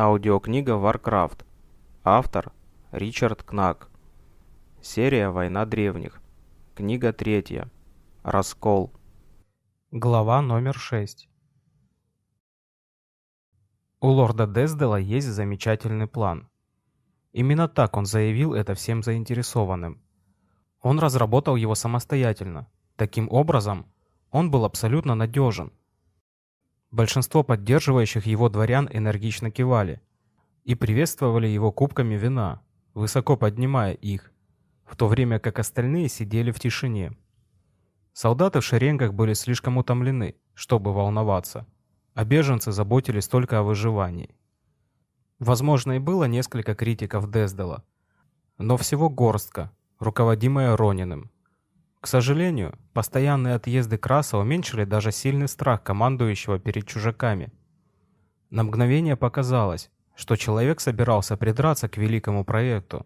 Аудиокнига Warcraft. Автор Ричард Кнак. Серия «Война древних». Книга третья. Раскол. Глава номер 6. У лорда Дездела есть замечательный план. Именно так он заявил это всем заинтересованным. Он разработал его самостоятельно. Таким образом, он был абсолютно надежен. Большинство поддерживающих его дворян энергично кивали и приветствовали его кубками вина, высоко поднимая их, в то время как остальные сидели в тишине. Солдаты в шеренгах были слишком утомлены, чтобы волноваться, а беженцы заботились только о выживании. Возможно, и было несколько критиков Дездела, но всего горстка, руководимая Рониным. Сожалению, постоянные отъезды Краса уменьшили даже сильный страх командующего перед чужаками. На мгновение показалось, что человек собирался придраться к великому проекту,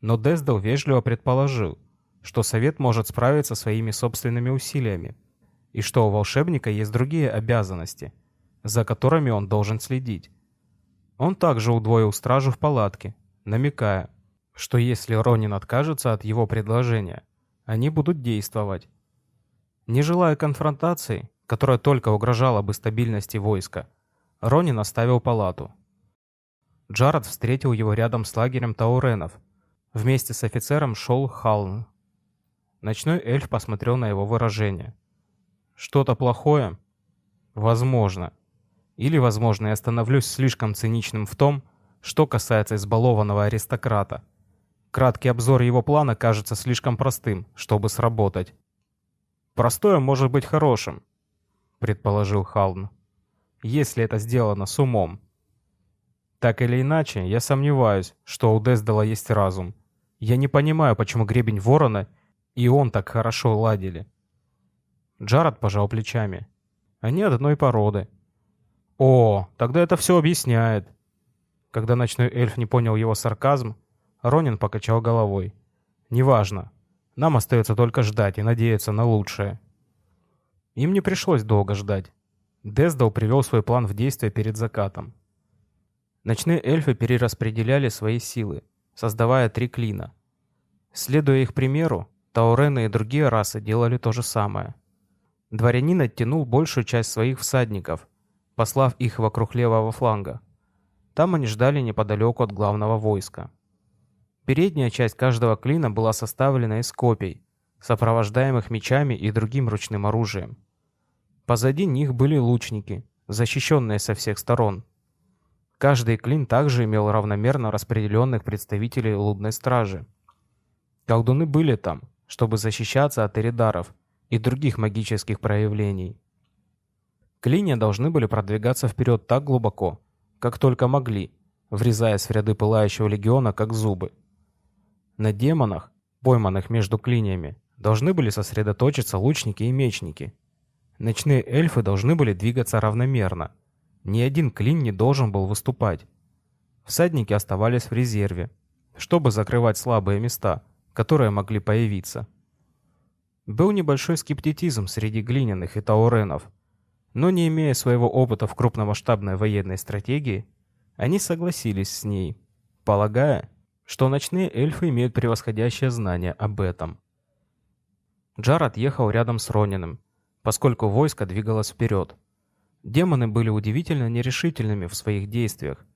но Дездел вежливо предположил, что совет может справиться своими собственными усилиями, и что у волшебника есть другие обязанности, за которыми он должен следить. Он также удвоил стражу в палатке, намекая, что если Ронин откажется от его предложения, они будут действовать. Не желая конфронтации, которая только угрожала бы стабильности войска, Ронин оставил палату. Джаред встретил его рядом с лагерем тауренов. Вместе с офицером шел Халн. Ночной эльф посмотрел на его выражение. «Что-то плохое?» «Возможно. Или, возможно, я становлюсь слишком циничным в том, что касается избалованного аристократа. Краткий обзор его плана кажется слишком простым, чтобы сработать. «Простое может быть хорошим», — предположил Халн. «Если это сделано с умом». Так или иначе, я сомневаюсь, что у Дездала есть разум. Я не понимаю, почему гребень ворона и он так хорошо ладили. Джаред пожал плечами. Они одной породы. О, тогда это все объясняет. Когда ночной эльф не понял его сарказм, Ронин покачал головой. «Неважно. Нам остается только ждать и надеяться на лучшее». Им не пришлось долго ждать. Дездал привел свой план в действие перед закатом. Ночные эльфы перераспределяли свои силы, создавая три клина. Следуя их примеру, Таурены и другие расы делали то же самое. Дворянин оттянул большую часть своих всадников, послав их вокруг левого фланга. Там они ждали неподалеку от главного войска. Передняя часть каждого клина была составлена из копий, сопровождаемых мечами и другим ручным оружием. Позади них были лучники, защищенные со всех сторон. Каждый клин также имел равномерно распределенных представителей лудной стражи. Колдуны были там, чтобы защищаться от эридаров и других магических проявлений. Клинья должны были продвигаться вперед так глубоко, как только могли, врезаясь в ряды пылающего легиона, как зубы. На демонах, пойманных между клиньями, должны были сосредоточиться лучники и мечники. Ночные эльфы должны были двигаться равномерно. Ни один клин не должен был выступать. Всадники оставались в резерве, чтобы закрывать слабые места, которые могли появиться. Был небольшой скептицизм среди глиняных и тауренов, но не имея своего опыта в крупномасштабной военной стратегии, они согласились с ней, полагая, что ночные эльфы имеют превосходящее знание об этом. Джаред ехал рядом с Рониным, поскольку войско двигалось вперед. Демоны были удивительно нерешительными в своих действиях,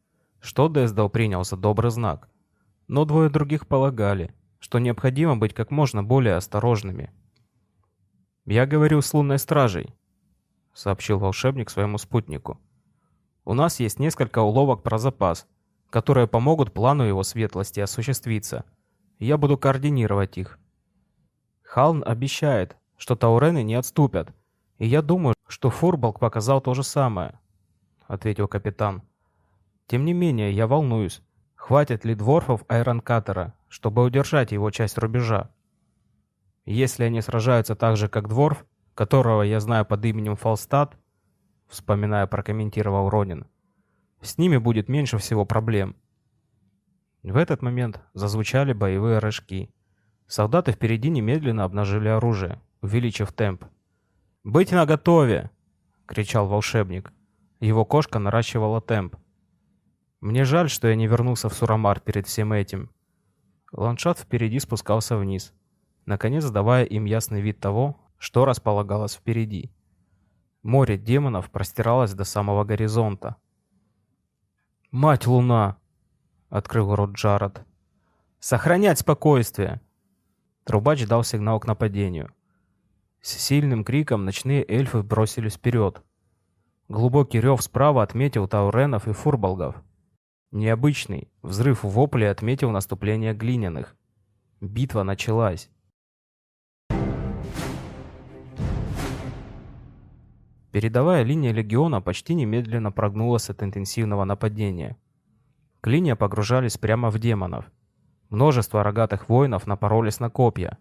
что Дездал принял за добрый знак. Но двое других полагали, что необходимо быть как можно более осторожными. «Я говорю с лунной стражей», — сообщил волшебник своему спутнику. «У нас есть несколько уловок про запас, которые помогут плану его светлости осуществиться. Я буду координировать их. Халн обещает, что Таурены не отступят, и я думаю, что Фурбалк показал то же самое, — ответил капитан. Тем не менее, я волнуюсь, хватит ли дворфов Айронкатера, чтобы удержать его часть рубежа. Если они сражаются так же, как Дворф, которого я знаю под именем Фалстад, вспоминая прокомментировал Ронин, — с ними будет меньше всего проблем. В этот момент зазвучали боевые рожки. Солдаты впереди немедленно обнажили оружие, увеличив темп. «Быть наготове!» — кричал волшебник. Его кошка наращивала темп. Мне жаль, что я не вернулся в Сурамар перед всем этим. Ландшафт впереди спускался вниз, наконец давая им ясный вид того, что располагалось впереди. Море демонов простиралось до самого горизонта. «Мать Луна!» — открыл рот Джаред. «Сохранять спокойствие!» Трубач дал сигнал к нападению. С сильным криком ночные эльфы бросились вперед. Глубокий рев справа отметил тауренов и фурболгов. Необычный взрыв в вопле отметил наступление глиняных. Битва началась. Передовая линия легиона почти немедленно прогнулась от интенсивного нападения. Клинья погружались прямо в демонов. Множество рогатых воинов напоролись на копья.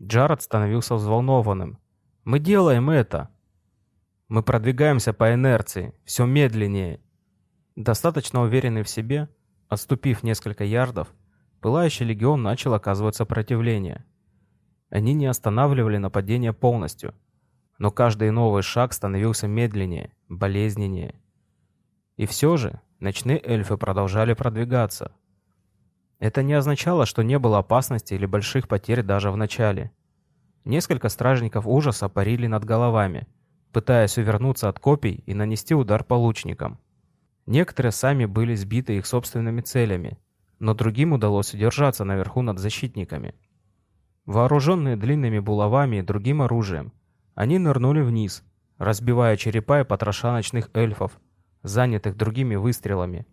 Джаред становился взволнованным. «Мы делаем это!» «Мы продвигаемся по инерции, все медленнее!» Достаточно уверенный в себе, отступив несколько ярдов, пылающий легион начал оказывать сопротивление. Они не останавливали нападение полностью – но каждый новый шаг становился медленнее, болезненнее. И все же ночные эльфы продолжали продвигаться. Это не означало, что не было опасности или больших потерь даже в начале. Несколько стражников ужаса парили над головами, пытаясь увернуться от копий и нанести удар по лучникам. Некоторые сами были сбиты их собственными целями, но другим удалось удержаться наверху над защитниками. Вооруженные длинными булавами и другим оружием, они нырнули вниз, разбивая черепа и потроша ночных эльфов, занятых другими выстрелами.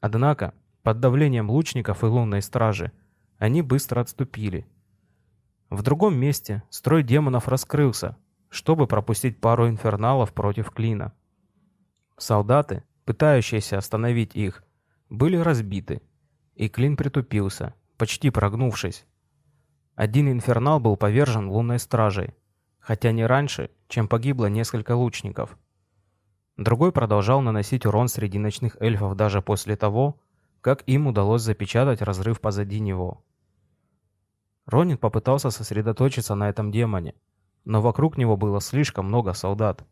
Однако, под давлением лучников и лунной стражи, они быстро отступили. В другом месте строй демонов раскрылся, чтобы пропустить пару инферналов против клина. Солдаты, пытающиеся остановить их, были разбиты, и клин притупился, почти прогнувшись. Один инфернал был повержен лунной стражей, хотя не раньше, чем погибло несколько лучников. Другой продолжал наносить урон среди ночных эльфов даже после того, как им удалось запечатать разрыв позади него. Ронин попытался сосредоточиться на этом демоне, но вокруг него было слишком много солдат.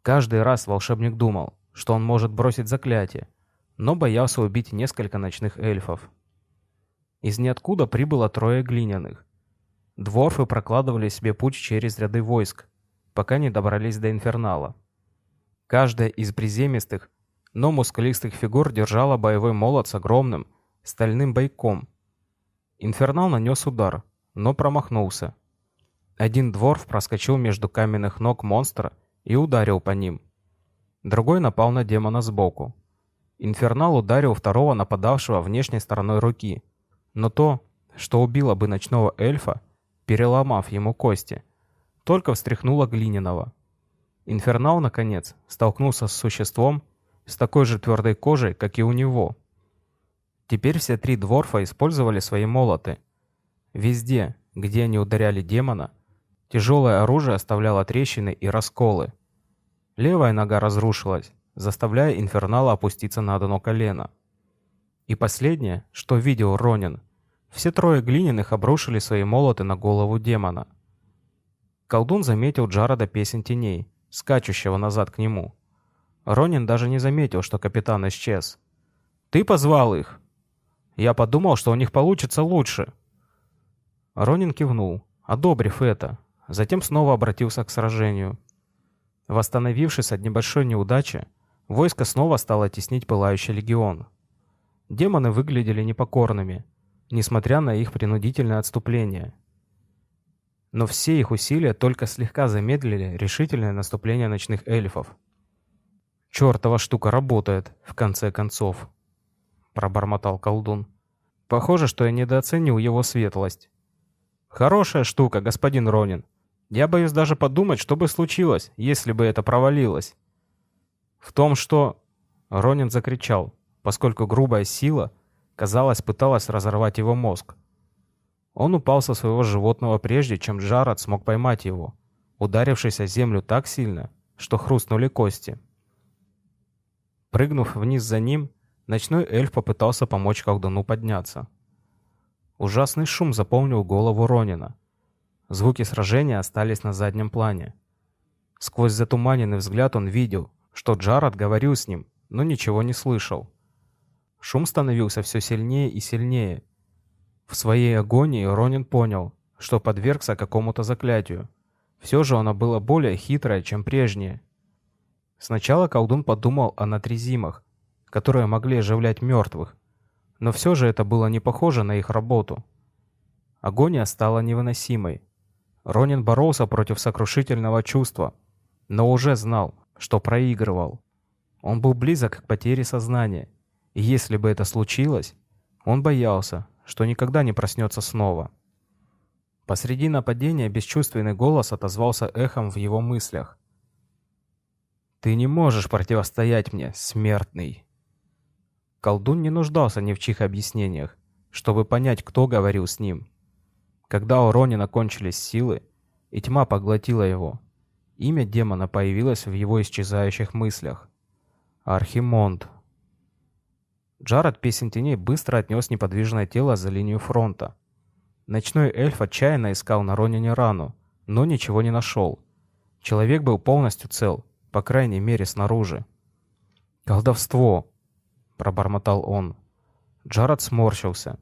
Каждый раз волшебник думал, что он может бросить заклятие, но боялся убить несколько ночных эльфов. Из ниоткуда прибыло трое глиняных, Дворфы прокладывали себе путь через ряды войск, пока не добрались до Инфернала. Каждая из приземистых, но мускулистых фигур держала боевой молот с огромным стальным бойком. Инфернал нанес удар, но промахнулся. Один дворф проскочил между каменных ног монстра и ударил по ним. Другой напал на демона сбоку. Инфернал ударил второго нападавшего внешней стороной руки, но то, что убило бы ночного эльфа, переломав ему кости. Только встряхнула глиняного. Инфернал, наконец, столкнулся с существом с такой же твердой кожей, как и у него. Теперь все три дворфа использовали свои молоты. Везде, где они ударяли демона, тяжелое оружие оставляло трещины и расколы. Левая нога разрушилась, заставляя Инфернала опуститься на одно колено. И последнее, что видел Ронин, все трое глиняных обрушили свои молоты на голову демона. Колдун заметил Джарода песен теней, скачущего назад к нему. Ронин даже не заметил, что капитан исчез. «Ты позвал их?» «Я подумал, что у них получится лучше». Ронин кивнул, одобрив это, затем снова обратился к сражению. Восстановившись от небольшой неудачи, войско снова стало теснить пылающий легион. Демоны выглядели непокорными — несмотря на их принудительное отступление. Но все их усилия только слегка замедлили решительное наступление ночных эльфов. «Чёртова штука работает, в конце концов», — пробормотал колдун. «Похоже, что я недооценил его светлость». «Хорошая штука, господин Ронин. Я боюсь даже подумать, что бы случилось, если бы это провалилось». «В том, что...» — Ронин закричал, поскольку грубая сила — казалось, пыталась разорвать его мозг. Он упал со своего животного прежде, чем Джаред смог поймать его, ударившись о землю так сильно, что хрустнули кости. Прыгнув вниз за ним, ночной эльф попытался помочь колдуну подняться. Ужасный шум заполнил голову Ронина. Звуки сражения остались на заднем плане. Сквозь затуманенный взгляд он видел, что Джаред говорил с ним, но ничего не слышал. Шум становился все сильнее и сильнее. В своей агонии Ронин понял, что подвергся какому-то заклятию. Все же оно было более хитрое, чем прежнее. Сначала колдун подумал о натрезимах, которые могли оживлять мертвых, но все же это было не похоже на их работу. Агония стала невыносимой. Ронин боролся против сокрушительного чувства, но уже знал, что проигрывал. Он был близок к потере сознания, и если бы это случилось, он боялся, что никогда не проснется снова. Посреди нападения бесчувственный голос отозвался эхом в его мыслях. «Ты не можешь противостоять мне, смертный!» Колдун не нуждался ни в чьих объяснениях, чтобы понять, кто говорил с ним. Когда у Ронина кончились силы, и тьма поглотила его, имя демона появилось в его исчезающих мыслях. Архимонд. Джаред Песен Теней быстро отнес неподвижное тело за линию фронта. Ночной эльф отчаянно искал на Ронине рану, но ничего не нашел. Человек был полностью цел, по крайней мере снаружи. «Колдовство!» — пробормотал он. Джаред сморщился.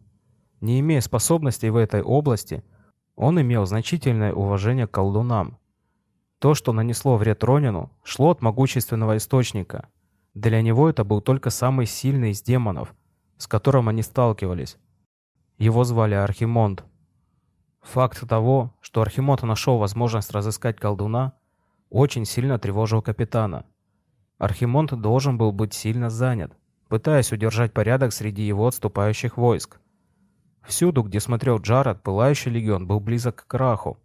Не имея способностей в этой области, он имел значительное уважение к колдунам. То, что нанесло вред Ронину, шло от могущественного источника. Для него это был только самый сильный из демонов, с которым они сталкивались. Его звали Архимонд. Факт того, что Архимонд нашел возможность разыскать колдуна, очень сильно тревожил капитана. Архимонд должен был быть сильно занят, пытаясь удержать порядок среди его отступающих войск. Всюду, где смотрел Джаред, пылающий легион был близок к краху.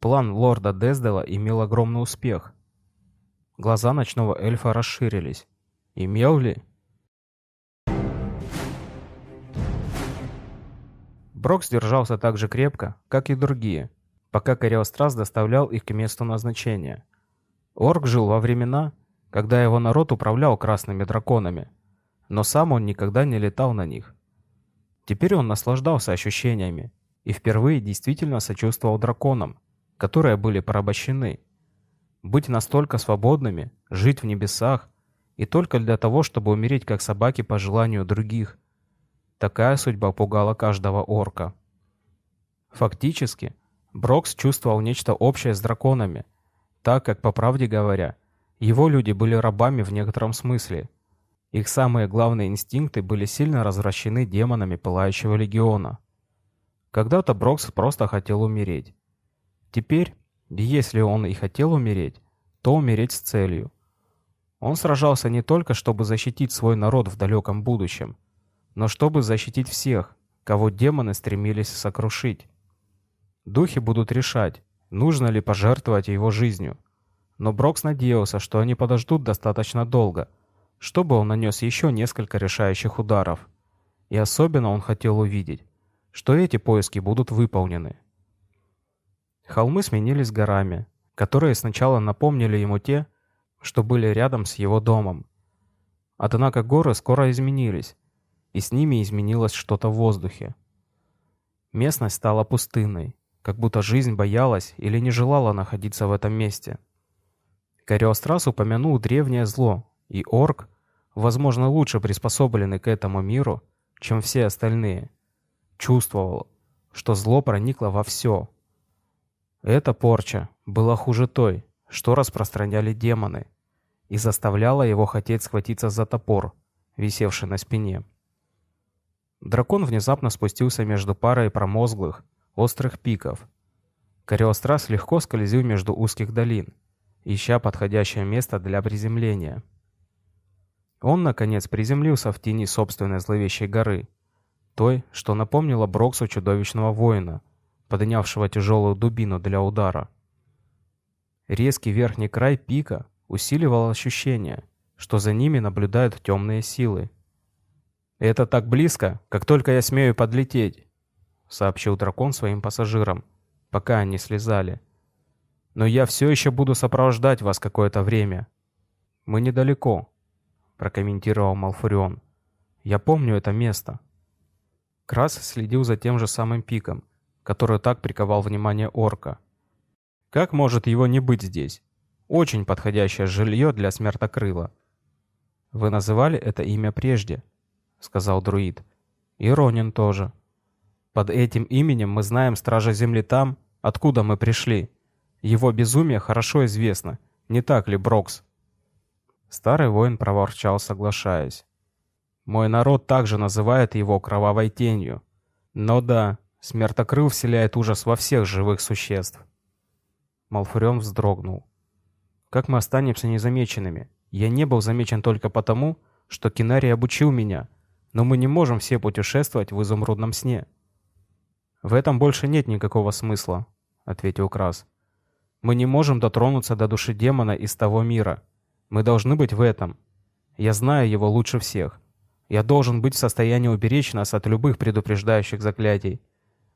План лорда Дездела имел огромный успех. Глаза ночного эльфа расширились. Имел ли? Брокс держался так же крепко, как и другие, пока Кориострас доставлял их к месту назначения. Орк жил во времена, когда его народ управлял красными драконами, но сам он никогда не летал на них. Теперь он наслаждался ощущениями и впервые действительно сочувствовал драконам, которые были порабощены. Быть настолько свободными, жить в небесах, и только для того, чтобы умереть как собаки по желанию других. Такая судьба пугала каждого орка. Фактически, Брокс чувствовал нечто общее с драконами, так как, по правде говоря, его люди были рабами в некотором смысле – их самые главные инстинкты были сильно развращены демонами Пылающего Легиона. Когда-то Брокс просто хотел умереть. Теперь, если он и хотел умереть, то умереть с целью. Он сражался не только, чтобы защитить свой народ в далеком будущем, но чтобы защитить всех, кого демоны стремились сокрушить. Духи будут решать, нужно ли пожертвовать его жизнью. Но Брокс надеялся, что они подождут достаточно долго – чтобы он нанес еще несколько решающих ударов. И особенно он хотел увидеть, что эти поиски будут выполнены. Холмы сменились горами, которые сначала напомнили ему те, что были рядом с его домом. Однако горы скоро изменились, и с ними изменилось что-то в воздухе. Местность стала пустынной, как будто жизнь боялась или не желала находиться в этом месте. Кориострас упомянул древнее зло, и орк, возможно, лучше приспособленный к этому миру, чем все остальные, чувствовал, что зло проникло во все. Эта порча была хуже той, что распространяли демоны, и заставляла его хотеть схватиться за топор, висевший на спине. Дракон внезапно спустился между парой промозглых, острых пиков. Кориострас легко скользил между узких долин, ища подходящее место для приземления. Он, наконец, приземлился в тени собственной зловещей горы, той, что напомнила Броксу чудовищного воина, поднявшего тяжелую дубину для удара. Резкий верхний край пика усиливал ощущение, что за ними наблюдают темные силы. «Это так близко, как только я смею подлететь», — сообщил дракон своим пассажирам, пока они слезали. «Но я все еще буду сопровождать вас какое-то время. Мы недалеко, прокомментировал Малфурион. «Я помню это место». Крас следил за тем же самым пиком, который так приковал внимание орка. Как может его не быть здесь? Очень подходящее жилье для смертокрыла. Вы называли это имя прежде, сказал друид. И Ронин тоже. Под этим именем мы знаем Стража Земли там, откуда мы пришли. Его безумие хорошо известно, не так ли, Брокс? Старый воин проворчал, соглашаясь. Мой народ также называет его кровавой тенью. Но да, смертокрыл вселяет ужас во всех живых существ. Малфурион вздрогнул. Как мы останемся незамеченными? Я не был замечен только потому, что Кинарий обучил меня, но мы не можем все путешествовать в изумрудном сне. В этом больше нет никакого смысла, ответил Крас. Мы не можем дотронуться до души демона из того мира. Мы должны быть в этом. Я знаю его лучше всех. Я должен быть в состоянии уберечь нас от любых предупреждающих заклятий.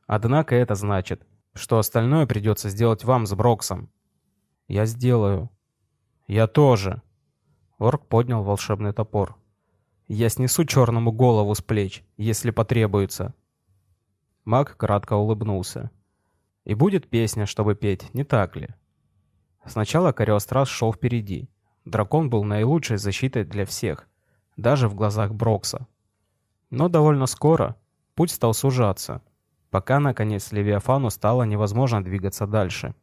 Однако это значит, что остальное придется сделать вам с Броксом. Я сделаю. Я тоже. Орк поднял волшебный топор. Я снесу черному голову с плеч, если потребуется. Маг кратко улыбнулся. И будет песня, чтобы петь, не так ли? Сначала Кариострас шел впереди. Дракон был наилучшей защитой для всех — даже в глазах Брокса. Но довольно скоро путь стал сужаться, пока, наконец, Левиафану стало невозможно двигаться дальше.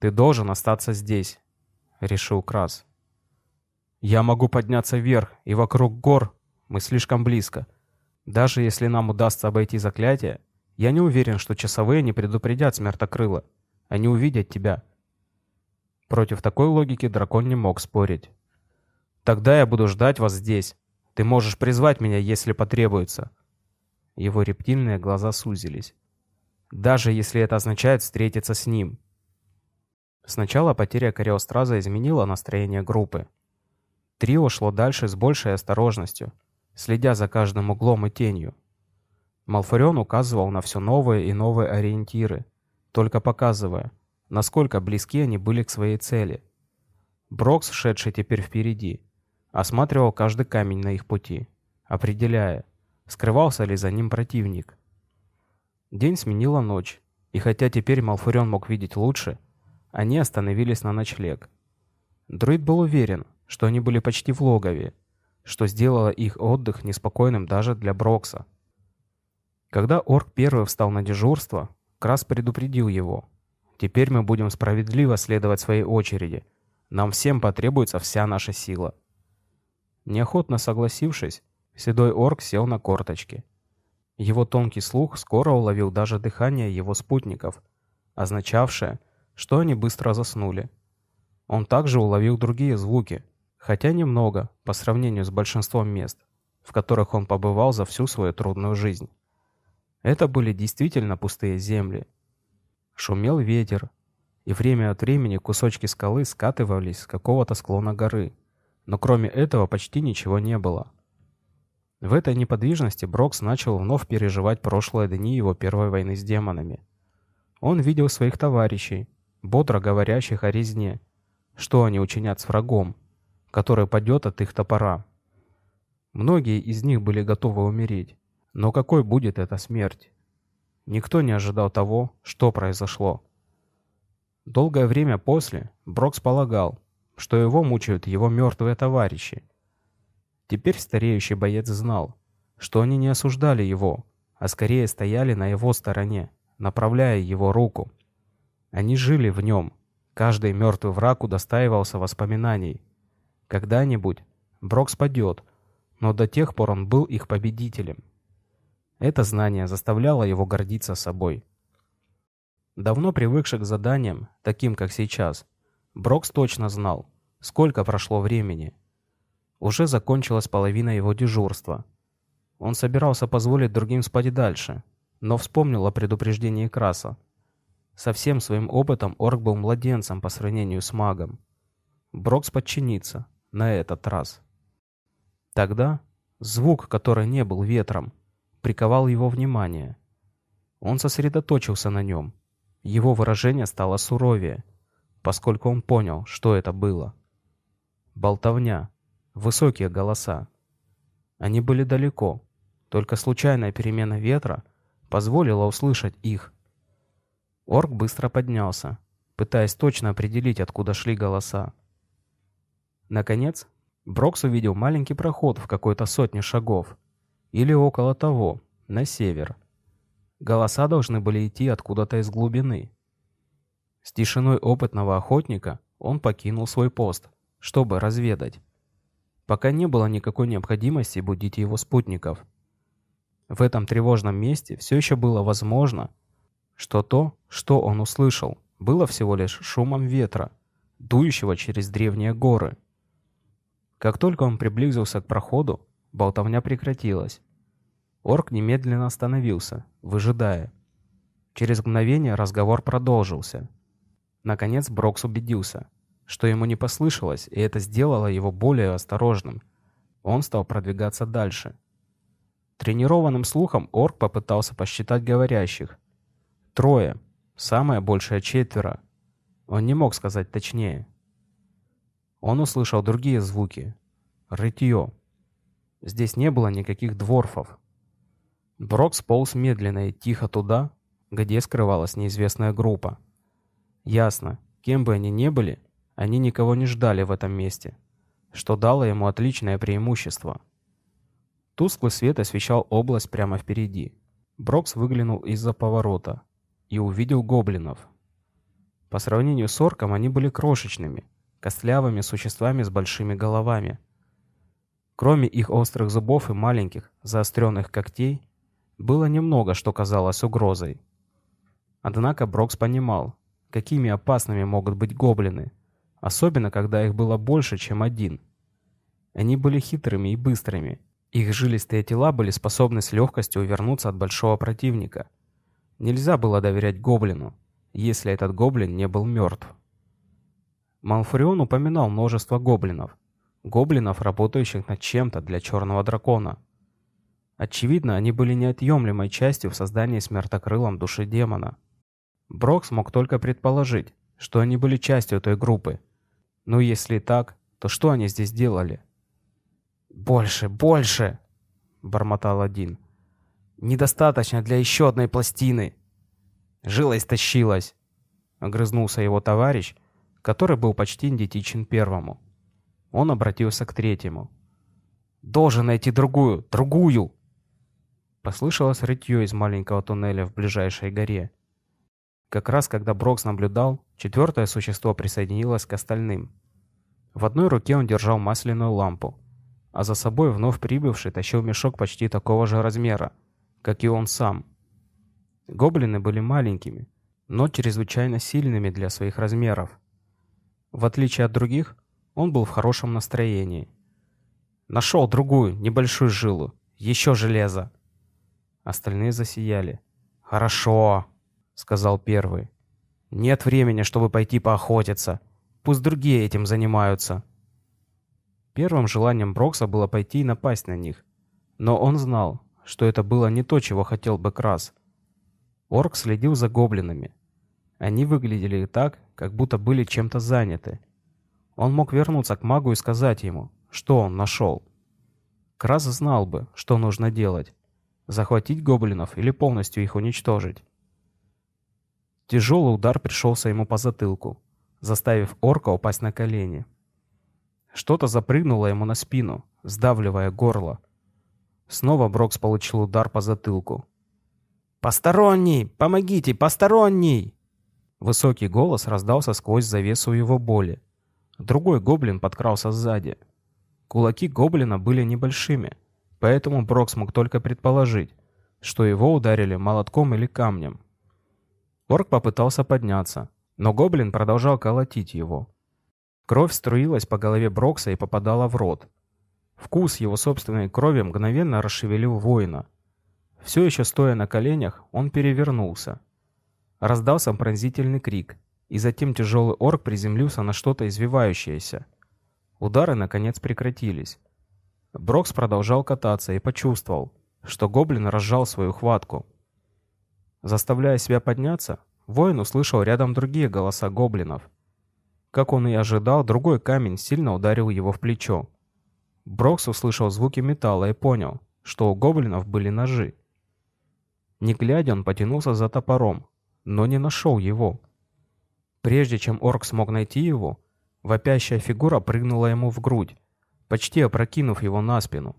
«Ты должен остаться здесь», — решил Крас. «Я могу подняться вверх, и вокруг гор мы слишком близко. Даже если нам удастся обойти заклятие, я не уверен, что часовые не предупредят смертокрыла. Они увидят тебя». Против такой логики дракон не мог спорить. Тогда я буду ждать вас здесь. Ты можешь призвать меня, если потребуется». Его рептильные глаза сузились. «Даже если это означает встретиться с ним». Сначала потеря Кориостраза изменила настроение группы. Трио шло дальше с большей осторожностью, следя за каждым углом и тенью. Малфурион указывал на все новые и новые ориентиры, только показывая, насколько близки они были к своей цели. Брокс, шедший теперь впереди, осматривал каждый камень на их пути, определяя, скрывался ли за ним противник. День сменила ночь, и хотя теперь Малфурион мог видеть лучше, они остановились на ночлег. Друид был уверен, что они были почти в логове, что сделало их отдых неспокойным даже для Брокса. Когда Орк первый встал на дежурство, Крас предупредил его. «Теперь мы будем справедливо следовать своей очереди. Нам всем потребуется вся наша сила». Неохотно согласившись, седой орк сел на корточки. Его тонкий слух скоро уловил даже дыхание его спутников, означавшее, что они быстро заснули. Он также уловил другие звуки, хотя немного по сравнению с большинством мест, в которых он побывал за всю свою трудную жизнь. Это были действительно пустые земли. Шумел ветер, и время от времени кусочки скалы скатывались с какого-то склона горы – но кроме этого почти ничего не было. В этой неподвижности Брокс начал вновь переживать прошлые дни его первой войны с демонами. Он видел своих товарищей, бодро говорящих о резне, что они учинят с врагом, который падет от их топора. Многие из них были готовы умереть, но какой будет эта смерть? Никто не ожидал того, что произошло. Долгое время после Брокс полагал, что его мучают его мертвые товарищи. Теперь стареющий боец знал, что они не осуждали его, а скорее стояли на его стороне, направляя его руку. Они жили в нем. Каждый мертвый враг удостаивался воспоминаний. Когда-нибудь Брок спадет, но до тех пор он был их победителем. Это знание заставляло его гордиться собой. Давно привыкший к заданиям, таким как сейчас, Брокс точно знал, сколько прошло времени. Уже закончилась половина его дежурства. Он собирался позволить другим спать дальше, но вспомнил о предупреждении Краса. Со всем своим опытом Орк был младенцем по сравнению с магом. Брокс подчинится, на этот раз. Тогда звук, который не был ветром, приковал его внимание. Он сосредоточился на нем. Его выражение стало суровее — поскольку он понял, что это было. Болтовня, высокие голоса. Они были далеко, только случайная перемена ветра позволила услышать их. Орк быстро поднялся, пытаясь точно определить, откуда шли голоса. Наконец, Брокс увидел маленький проход в какой-то сотне шагов. Или около того, на север. Голоса должны были идти откуда-то из глубины. С тишиной опытного охотника он покинул свой пост, чтобы разведать. Пока не было никакой необходимости будить его спутников. В этом тревожном месте все еще было возможно, что то, что он услышал, было всего лишь шумом ветра, дующего через древние горы. Как только он приблизился к проходу, болтовня прекратилась. Орк немедленно остановился, выжидая. Через мгновение разговор продолжился. Наконец Брокс убедился, что ему не послышалось, и это сделало его более осторожным. Он стал продвигаться дальше. Тренированным слухом Орк попытался посчитать говорящих. Трое, самое большее четверо. Он не мог сказать точнее. Он услышал другие звуки. Рытье. Здесь не было никаких дворфов. Брок сполз медленно и тихо туда, где скрывалась неизвестная группа. Ясно, кем бы они ни были, они никого не ждали в этом месте, что дало ему отличное преимущество. Тусклый свет освещал область прямо впереди. Брокс выглянул из-за поворота и увидел гоблинов. По сравнению с орком они были крошечными, костлявыми существами с большими головами. Кроме их острых зубов и маленьких, заостренных когтей, было немного, что казалось угрозой. Однако Брокс понимал, какими опасными могут быть гоблины, особенно когда их было больше, чем один. Они были хитрыми и быстрыми. Их жилистые тела были способны с легкостью увернуться от большого противника. Нельзя было доверять гоблину, если этот гоблин не был мертв. Малфурион упоминал множество гоблинов. Гоблинов, работающих над чем-то для черного дракона. Очевидно, они были неотъемлемой частью в создании смертокрылом души демона. Брок смог только предположить, что они были частью той группы. Но если так, то что они здесь делали? «Больше, больше!» — бормотал один. «Недостаточно для еще одной пластины!» «Жила истощилась!» — огрызнулся его товарищ, который был почти идентичен первому. Он обратился к третьему. «Должен найти другую! Другую!» Послышалось рытье из маленького туннеля в ближайшей горе. Как раз когда Брокс наблюдал, четвертое существо присоединилось к остальным. В одной руке он держал масляную лампу, а за собой вновь прибывший тащил мешок почти такого же размера, как и он сам. Гоблины были маленькими, но чрезвычайно сильными для своих размеров. В отличие от других, он был в хорошем настроении. «Нашел другую, небольшую жилу. Еще железо!» Остальные засияли. «Хорошо!» — сказал первый. «Нет времени, чтобы пойти поохотиться. Пусть другие этим занимаются». Первым желанием Брокса было пойти и напасть на них. Но он знал, что это было не то, чего хотел бы Крас. Орк следил за гоблинами. Они выглядели так, как будто были чем-то заняты. Он мог вернуться к магу и сказать ему, что он нашел. Крас знал бы, что нужно делать. Захватить гоблинов или полностью их уничтожить. Тяжелый удар пришелся ему по затылку, заставив орка упасть на колени. Что-то запрыгнуло ему на спину, сдавливая горло. Снова Брокс получил удар по затылку. «Посторонний! Помогите! Посторонний!» Высокий голос раздался сквозь завесу его боли. Другой гоблин подкрался сзади. Кулаки гоблина были небольшими, поэтому Брок смог только предположить, что его ударили молотком или камнем. Орк попытался подняться, но гоблин продолжал колотить его. Кровь струилась по голове Брокса и попадала в рот. Вкус его собственной крови мгновенно расшевелил воина. Все еще стоя на коленях, он перевернулся. Раздался пронзительный крик, и затем тяжелый орк приземлился на что-то извивающееся. Удары, наконец, прекратились. Брокс продолжал кататься и почувствовал, что гоблин разжал свою хватку. Заставляя себя подняться, воин услышал рядом другие голоса гоблинов. Как он и ожидал, другой камень сильно ударил его в плечо. Брокс услышал звуки металла и понял, что у гоблинов были ножи. Не глядя, он потянулся за топором, но не нашел его. Прежде чем орк смог найти его, вопящая фигура прыгнула ему в грудь, почти опрокинув его на спину.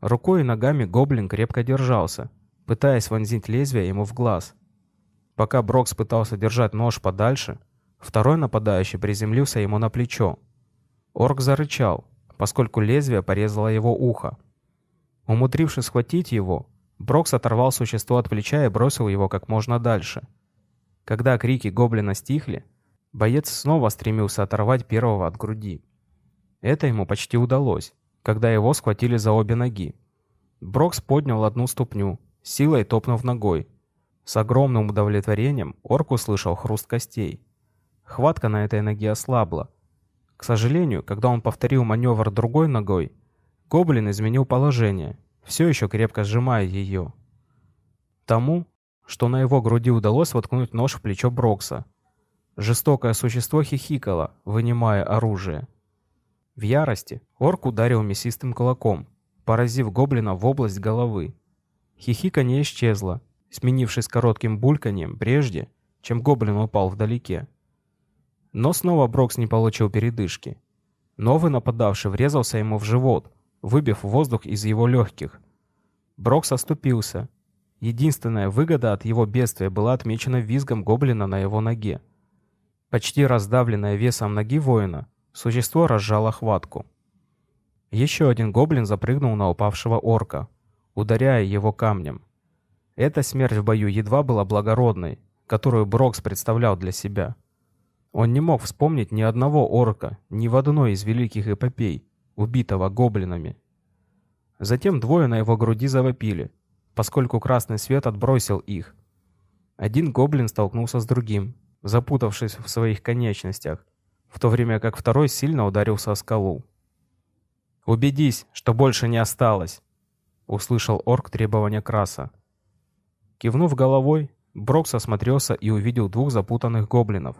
Рукой и ногами гоблин крепко держался, пытаясь вонзить лезвие ему в глаз. Пока Брокс пытался держать нож подальше, второй нападающий приземлился ему на плечо. Орк зарычал, поскольку лезвие порезало его ухо. Умудрившись схватить его, Брокс оторвал существо от плеча и бросил его как можно дальше. Когда крики гоблина стихли, боец снова стремился оторвать первого от груди. Это ему почти удалось когда его схватили за обе ноги. Брокс поднял одну ступню, силой топнув ногой. С огромным удовлетворением орк услышал хруст костей. Хватка на этой ноге ослабла. К сожалению, когда он повторил маневр другой ногой, гоблин изменил положение, все еще крепко сжимая ее. Тому, что на его груди удалось воткнуть нож в плечо Брокса. Жестокое существо хихикало, вынимая оружие. В ярости орк ударил мясистым кулаком, поразив гоблина в область головы. Хихика не исчезла, сменившись коротким бульканьем прежде, чем гоблин упал вдалеке. Но снова Брокс не получил передышки. Новый нападавший врезался ему в живот, выбив воздух из его легких. Брокс оступился. Единственная выгода от его бедствия была отмечена визгом гоблина на его ноге. Почти раздавленная весом ноги воина, Существо разжало хватку. Еще один гоблин запрыгнул на упавшего орка, ударяя его камнем. Эта смерть в бою едва была благородной, которую Брокс представлял для себя. Он не мог вспомнить ни одного орка, ни в одной из великих эпопей, убитого гоблинами. Затем двое на его груди завопили, поскольку красный свет отбросил их. Один гоблин столкнулся с другим, запутавшись в своих конечностях, в то время как второй сильно ударился о скалу. «Убедись, что больше не осталось!» — услышал орк требования Краса. Кивнув головой, Брокс осмотрелся и увидел двух запутанных гоблинов,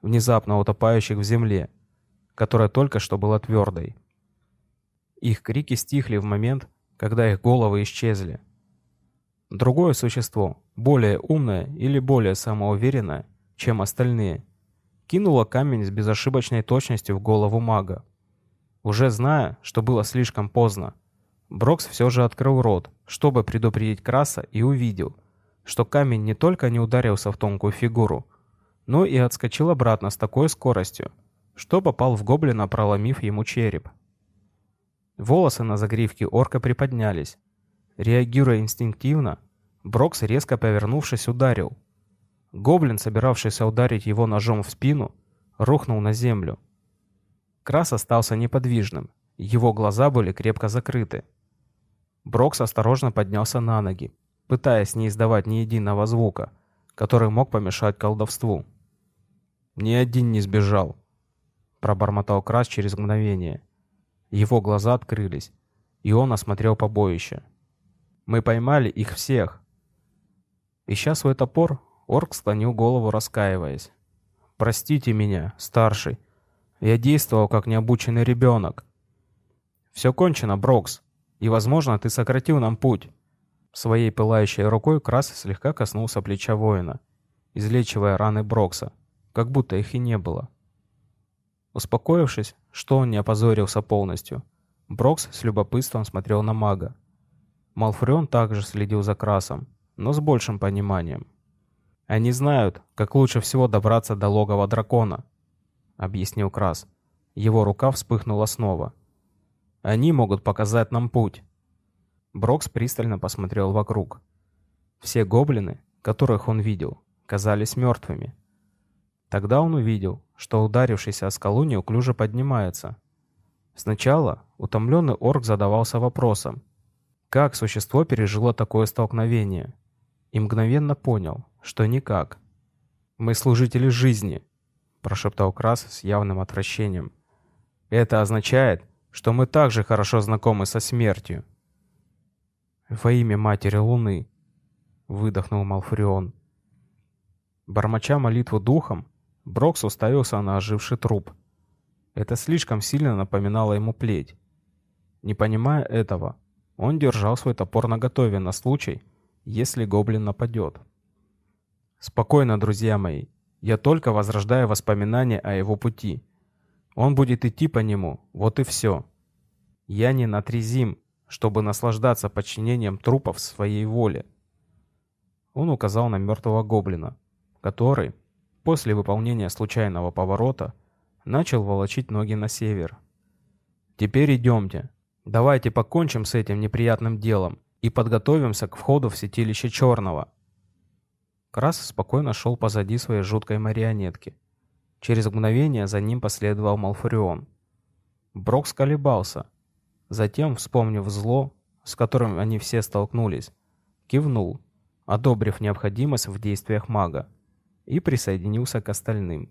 внезапно утопающих в земле, которая только что была твердой. Их крики стихли в момент, когда их головы исчезли. Другое существо, более умное или более самоуверенное, чем остальные, кинула камень с безошибочной точностью в голову мага. Уже зная, что было слишком поздно, Брокс все же открыл рот, чтобы предупредить Краса, и увидел, что камень не только не ударился в тонкую фигуру, но и отскочил обратно с такой скоростью, что попал в гоблина, проломив ему череп. Волосы на загривке орка приподнялись. Реагируя инстинктивно, Брокс, резко повернувшись, ударил, Гоблин, собиравшийся ударить его ножом в спину, рухнул на землю. Крас остался неподвижным, его глаза были крепко закрыты. Брокс осторожно поднялся на ноги, пытаясь не издавать ни единого звука, который мог помешать колдовству. «Ни один не сбежал», — пробормотал Крас через мгновение. Его глаза открылись, и он осмотрел побоище. «Мы поймали их всех». Ища свой топор, Орк склонил голову, раскаиваясь. «Простите меня, старший. Я действовал как необученный ребенок. Все кончено, Брокс, и, возможно, ты сократил нам путь». Своей пылающей рукой Крас слегка коснулся плеча воина, излечивая раны Брокса, как будто их и не было. Успокоившись, что он не опозорился полностью, Брокс с любопытством смотрел на мага. Малфреон также следил за Красом, но с большим пониманием. Они знают, как лучше всего добраться до логова дракона», — объяснил Крас. Его рука вспыхнула снова. «Они могут показать нам путь». Брокс пристально посмотрел вокруг. Все гоблины, которых он видел, казались мертвыми. Тогда он увидел, что ударившийся о скалу неуклюже поднимается. Сначала утомленный орк задавался вопросом, как существо пережило такое столкновение, и мгновенно понял, что никак. «Мы служители жизни», — прошептал Крас с явным отвращением. «Это означает, что мы также хорошо знакомы со смертью». «Во имя Матери Луны», — выдохнул Малфурион. Бормоча молитву духом, Брокс уставился на оживший труп. Это слишком сильно напоминало ему плеть. Не понимая этого, он держал свой топор наготове на случай, если гоблин нападет. Спокойно, друзья мои. Я только возрождаю воспоминания о его пути. Он будет идти по нему, вот и все. Я не натрезим, чтобы наслаждаться подчинением трупов своей воле. Он указал на мертвого гоблина, который, после выполнения случайного поворота, начал волочить ноги на север. «Теперь идемте. Давайте покончим с этим неприятным делом и подготовимся к входу в святилище Черного». Крас спокойно шел позади своей жуткой марионетки. Через мгновение за ним последовал Малфурион. Брок колебался. Затем, вспомнив зло, с которым они все столкнулись, кивнул, одобрив необходимость в действиях мага, и присоединился к остальным.